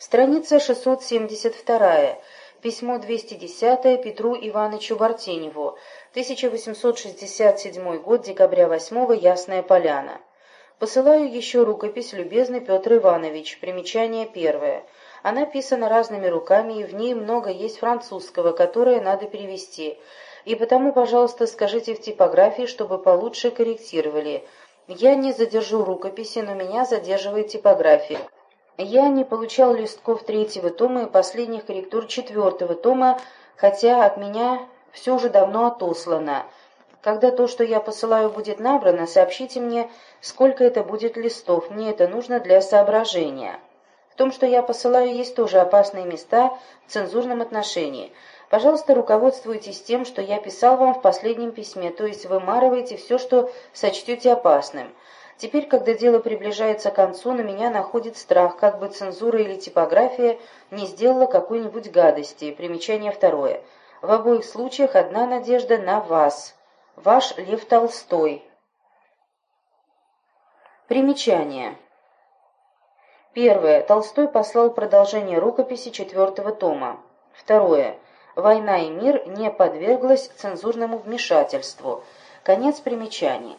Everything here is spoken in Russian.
Страница 672. Письмо 210 Петру Ивановичу Бартеневу. 1867 год, декабря 8 Ясная Поляна. Посылаю еще рукопись, любезный Петр Иванович. Примечание первое. Она писана разными руками, и в ней много есть французского, которое надо перевести. И потому, пожалуйста, скажите в типографии, чтобы получше корректировали. Я не задержу рукописи, но меня задерживает типография. Я не получал листков третьего тома и последних корректур четвертого тома, хотя от меня все уже давно отослано. Когда то, что я посылаю, будет набрано, сообщите мне, сколько это будет листов, мне это нужно для соображения. В том, что я посылаю, есть тоже опасные места в цензурном отношении. Пожалуйста, руководствуйтесь тем, что я писал вам в последнем письме, то есть вымарывайте все, что сочтете опасным. Теперь, когда дело приближается к концу, на меня находит страх, как бы цензура или типография не сделала какой-нибудь гадости. Примечание второе. В обоих случаях одна надежда на вас. Ваш Лев Толстой. Примечание. Первое. Толстой послал продолжение рукописи четвертого тома. Второе. «Война и мир» не подверглась цензурному вмешательству. Конец примечаний.